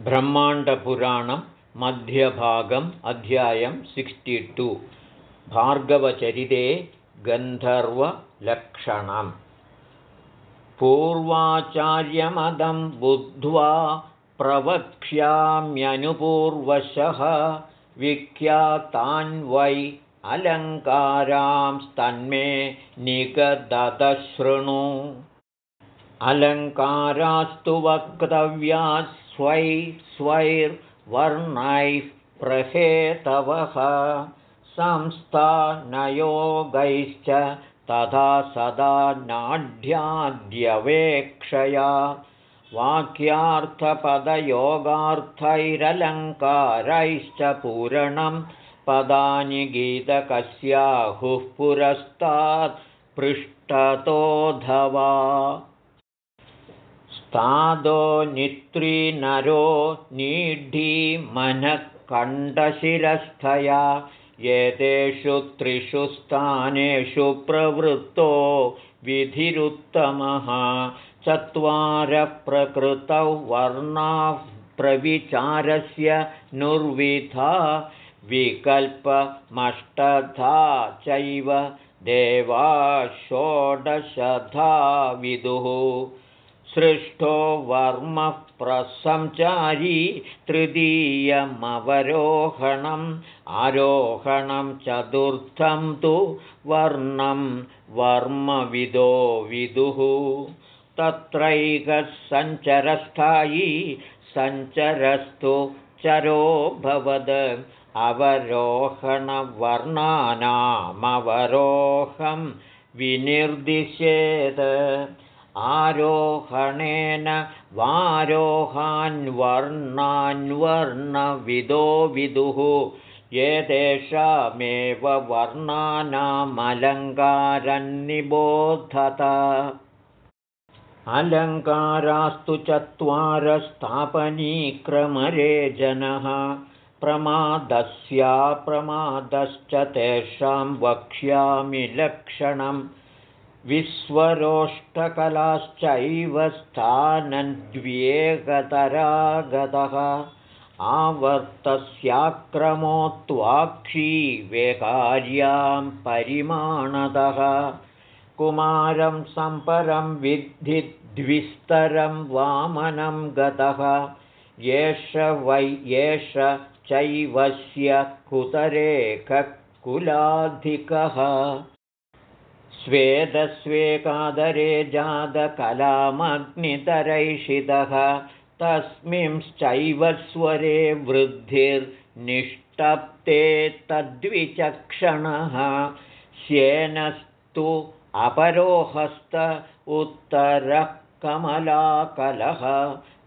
ब्रह्माण्डपुराणं मध्यभागम् अध्यायं sixty two. भार्गवचरिते गन्धर्वलक्षणम्. पूर्वाचार्यमदं बुद्ध्वा प्रवक्ष्याम्यनुपूर्वशः विख्यातान्वै अलङ्कारांस्तन्मे निगदशृणु अलङ्कारास्तु वक्तव्या स्वै स्वैर्वर्णैः प्रहेतवः संस्थानयोगैश्च तथा सदा नाढ्याद्यवेक्षया वाक्यार्थपदयोगार्थैरलङ्कारैश्च पूरणं पदानि गीतकस्याहुः पुरस्तात् पृष्ठतोऽधवा स्तादो नित्रीनरो निढीमनःकण्ठशिरस्थया एतेषु त्रिषु स्थानेषु प्रवृत्तो विधिरुत्तमः। चत्वारप्रकृतौ वर्णाः प्रविचारस्य नुर्विधा विकल्पमष्टधा चैव देवा षोडशधा विदुः सृष्टो वर्मः प्रसंचारी तृतीयमवरोहणम्। आरोहणं चतुर्थं तु वर्णं वर्मविदो विदुः। तत्रैकः सञ्चरस्थायी सञ्चरस्तु चरो भवद। अवरोहणवर्णानामवरोहं विनिर्दिशेत् आरोहणेन वारोहान्वर्णान्वर्णविदो विदुः एतेषामेव वर्णानामलङ्कारन्निबोधत अलङ्कारास्तु चत्वारस्थापनीक्रमरे जनः प्रमादस्याप्रमादश्च तेषां वक्ष्यामि लक्षणम् विश्वरोष्टकलाश्चैव स्थानन्द्व्येकतरागतः आवर्तस्याक्रमोत्वाक्षी वेकार्यां परिमाणतः कुमारं सम्परं विद्धि द्विस्तरं वामनं गतः एष वै एष चैवस्य कुतरेखकुलाधिकः स्वेदस्वेकादरे जातकलामग्नितरैषितः तस्मिंश्चैव स्वरे वृद्धिर्निष्टप्ते तद्विचक्षणः। श्येनस्तु अपरोहस्त उत्तरः कमलाकलः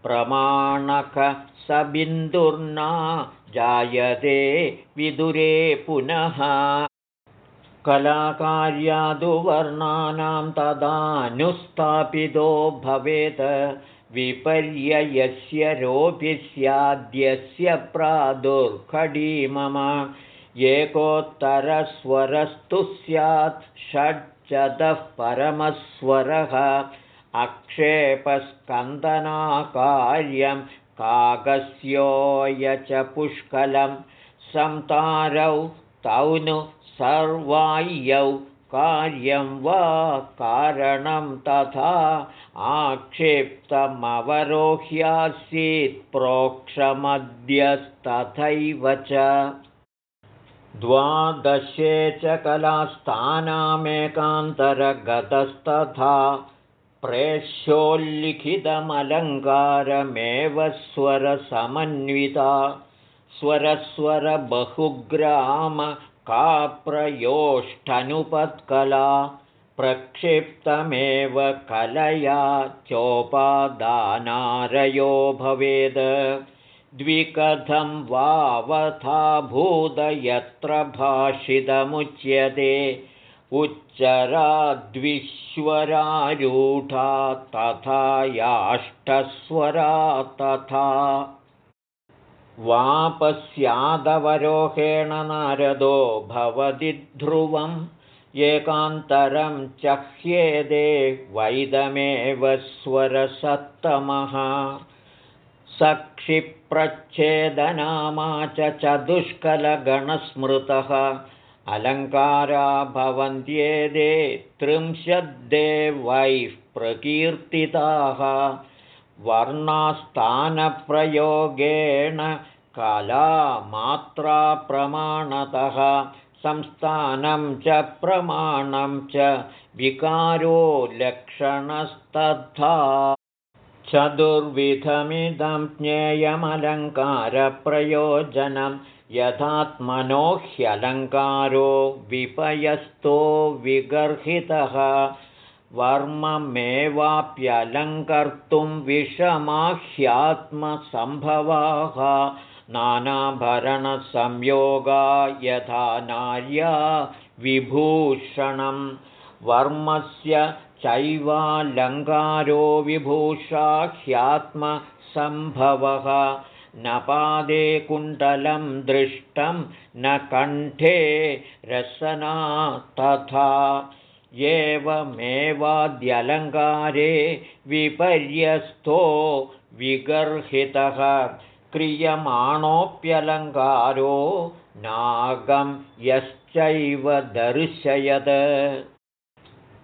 प्रमाणकसबिन्दुर्ना जायते विदुरे पुनः कलाकार्यादुवर्णानां तदानुस्थापितो भवेत्। विपर्ययस्य रोपि स्याद्यस्य प्रादुर्खडी मम एकोत्तरस्वरस्तु स्यात् षड्चतः परमस्वरः। अक्षेपस्कन्दनाकार्यं काकस्योय च पुष्कलं संतारौ तौ नु सर्वाय्यौ कार्यं वा कारणं तथा आक्षेप्तमवरोह्यासीत् प्रोक्षमद्यस्तथैव च। द्वादशे च कलास्थानामेकान्तरगतस्तथा प्रेष्योल्लिखितमलङ्कारमेव स्वरसमन्विता स्वरस्वरबहुग्राम काप्रयोष्ठनुपत्कला प्रक्षिप्तमेव कलया चोपादानारयो भवेद्। द्विकथं वावथा यत्र भाषितमुच्यते। उच्चराद्विश्वरारूढा तथा याष्टस्वरा तथा वापस्यादवरोहेण नारदो भवति ध्रुवम् एकान्तरं चह्येदे वैदमेव स्वरसत्तमः। सक्षिप्रच्छेदनामा च चतुष्कलगणस्मृतः अलङ्कारा भवन्त्येदे त्रिंशद्देवैः प्रकीर्तिताः वर्णास्थानप्रयोगेण कलामात्राप्रमाणतः संस्थानं च प्रमाणं च विकारो लक्षणस्तथा। चतुर्विधमिदं ज्ञेयमलङ्कारप्रयोजनं यथात्मनो ह्यलङ्कारो विपयस्तो विगर्हितः वर्ममेवाप्यलङ्कर्तुं विषमाह्यात्मसम्भवाः नानाभरणसंयोगा यथा नार्या विभूषणं। वर्मस्य चैवालङ्कारो विभूषा ह्यात्मसम्भवः न पादे कुण्डलं दृष्टं न कण्ठे रसना तथा एवमेवाद्यलङ्कारे विपर्यस्थो विगर्हितः। क्रियमाणोऽप्यलङ्कारो नागं यश्चैव दर्शयत्।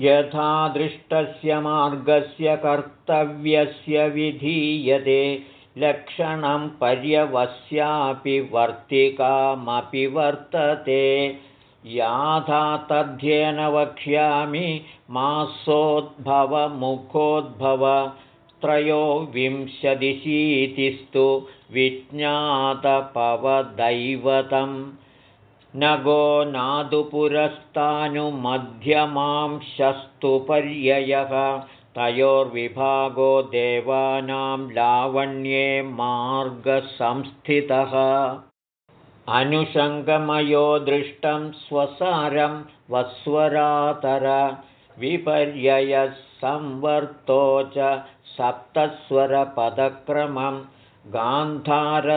यथा दृष्टस्य मार्गस्य कर्तव्यस्य विधीयते लक्षणं पर्यवस्यापि वर्तिकामपि वर्तते याथा तद्ध्येन वक्ष्यामि मासोद्भवमुखोद्भव त्रयोविंशतिशीतिस्तु विज्ञातपवदैवतम् न गो नादुपुरस्तानुमध्यमांशस्तु पर्ययः तयोर्विभागो देवानां लावण्ये मार्गसंस्थितः अनुषङ्गमयो दृष्टं स्वसारं वस्वरातर विपर्ययः संवर्तो च सप्तस्वरपदक्रमं गान्धारसेदुगीयन्ते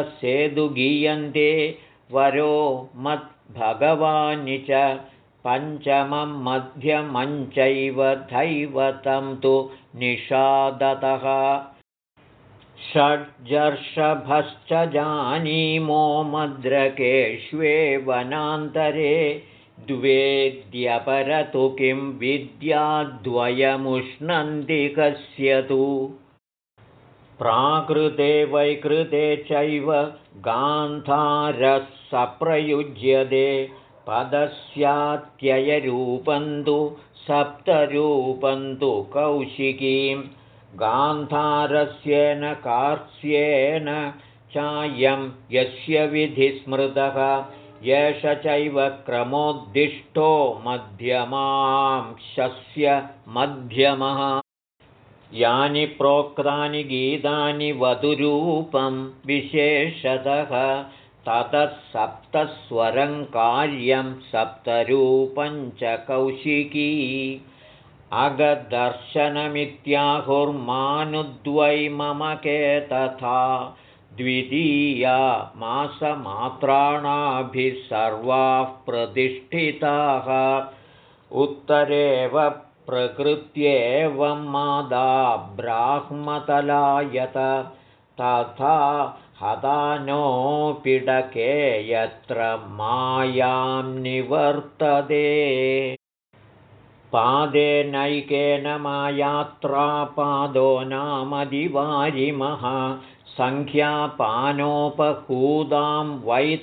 वरो मत् भगवानि च पञ्चमं मध्यमञ्चैव दैवतं तु निषादतः षड्जर्षभश्च जानीमो मद्रकेष्वे वनान्तरे द्वेद्यपरतु किं विद्याद्वयमुष्णन्ति तु प्राकृते वैकृते चैव गान्धारः सप्रयुज्यते पदस्यात्ययरूपन्तु सप्तरूपन्तु कौशिकीं गान्धारस्येन कार्स्येन चायं यस्य विधिस्मृतः एष चैव क्रमोद्दिष्टो मध्यमांशस्य मध्यमः। यानि प्रोक्तानि गीतानि वधुरूपं विशेषतः ततः सप्तस्वरं कार्यं च कौशिकी अगदर्शनमित्याहुर्मानुद्वै तथा द्वितीया मासमात्राणाभिः सर्वाः प्रतिष्ठिताः। उत्तरेव प्रकृत्येवं मादा ब्राह्मतलायत तथा हदानोऽपिडके यत्र मायां निवर्तते पादेनैकेन मायात्रापादो नामदिवारिमः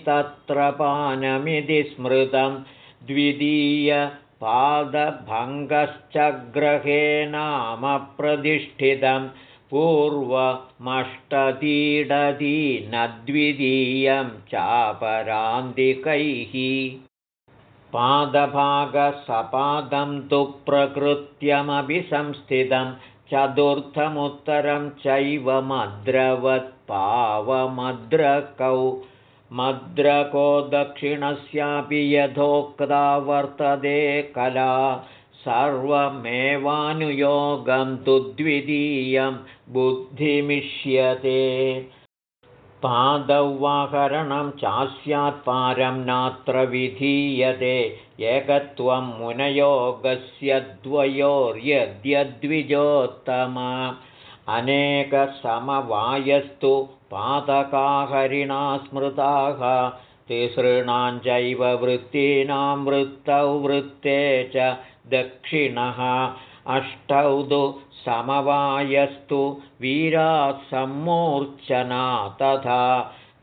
तत्र पानमिति स्मृतं। द्वितीय पादभङ्गश्च ग्रहे नाम प्रतिष्ठितं। पूर्वमष्टतीडति न द्वितीयं चापरान्तिकैः पादभागसपादं तु प्रकृत्यमपि संस्थितं चतुर्थमुत्तरं चैव मद्रवत्पावमद्रकौ। मद्रको दक्षिणस्यापि यथोक्ता वर्तते कला। सर्वमेवानुयोगं तु द्वितीयं बुद्धिमिष्यते पादौवाहरणं चास्यात्पारं नात्र विधीयते। एकत्वं मुनयोगस्य द्वयोर्यद्यद्विजोत्तम। अनेकसमवायस्तु पादकाहरिणा स्मृताः। तिसॄणां चैव वृत्तीनां वृत्तौ वृत्ते च दक्षिणः अष्टौ दु समवायस्तु वीराः सम्मूर्च्छना तथा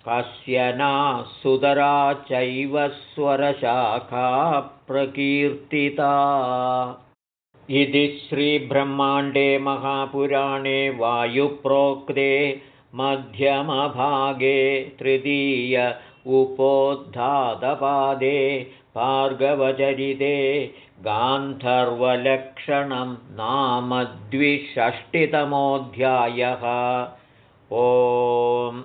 कस्य न सुदरा चैव स्वरशाखा प्रकीर्तिता। इति श्रीब्रह्माण्डे महापुराणे वायुप्रोक्ते मध्यमभागे तृतीय उपोद्धातपादे भार्गवचरिते गान्धर्वलक्षणं नाम द्विषष्टितमोऽध्यायः ओम्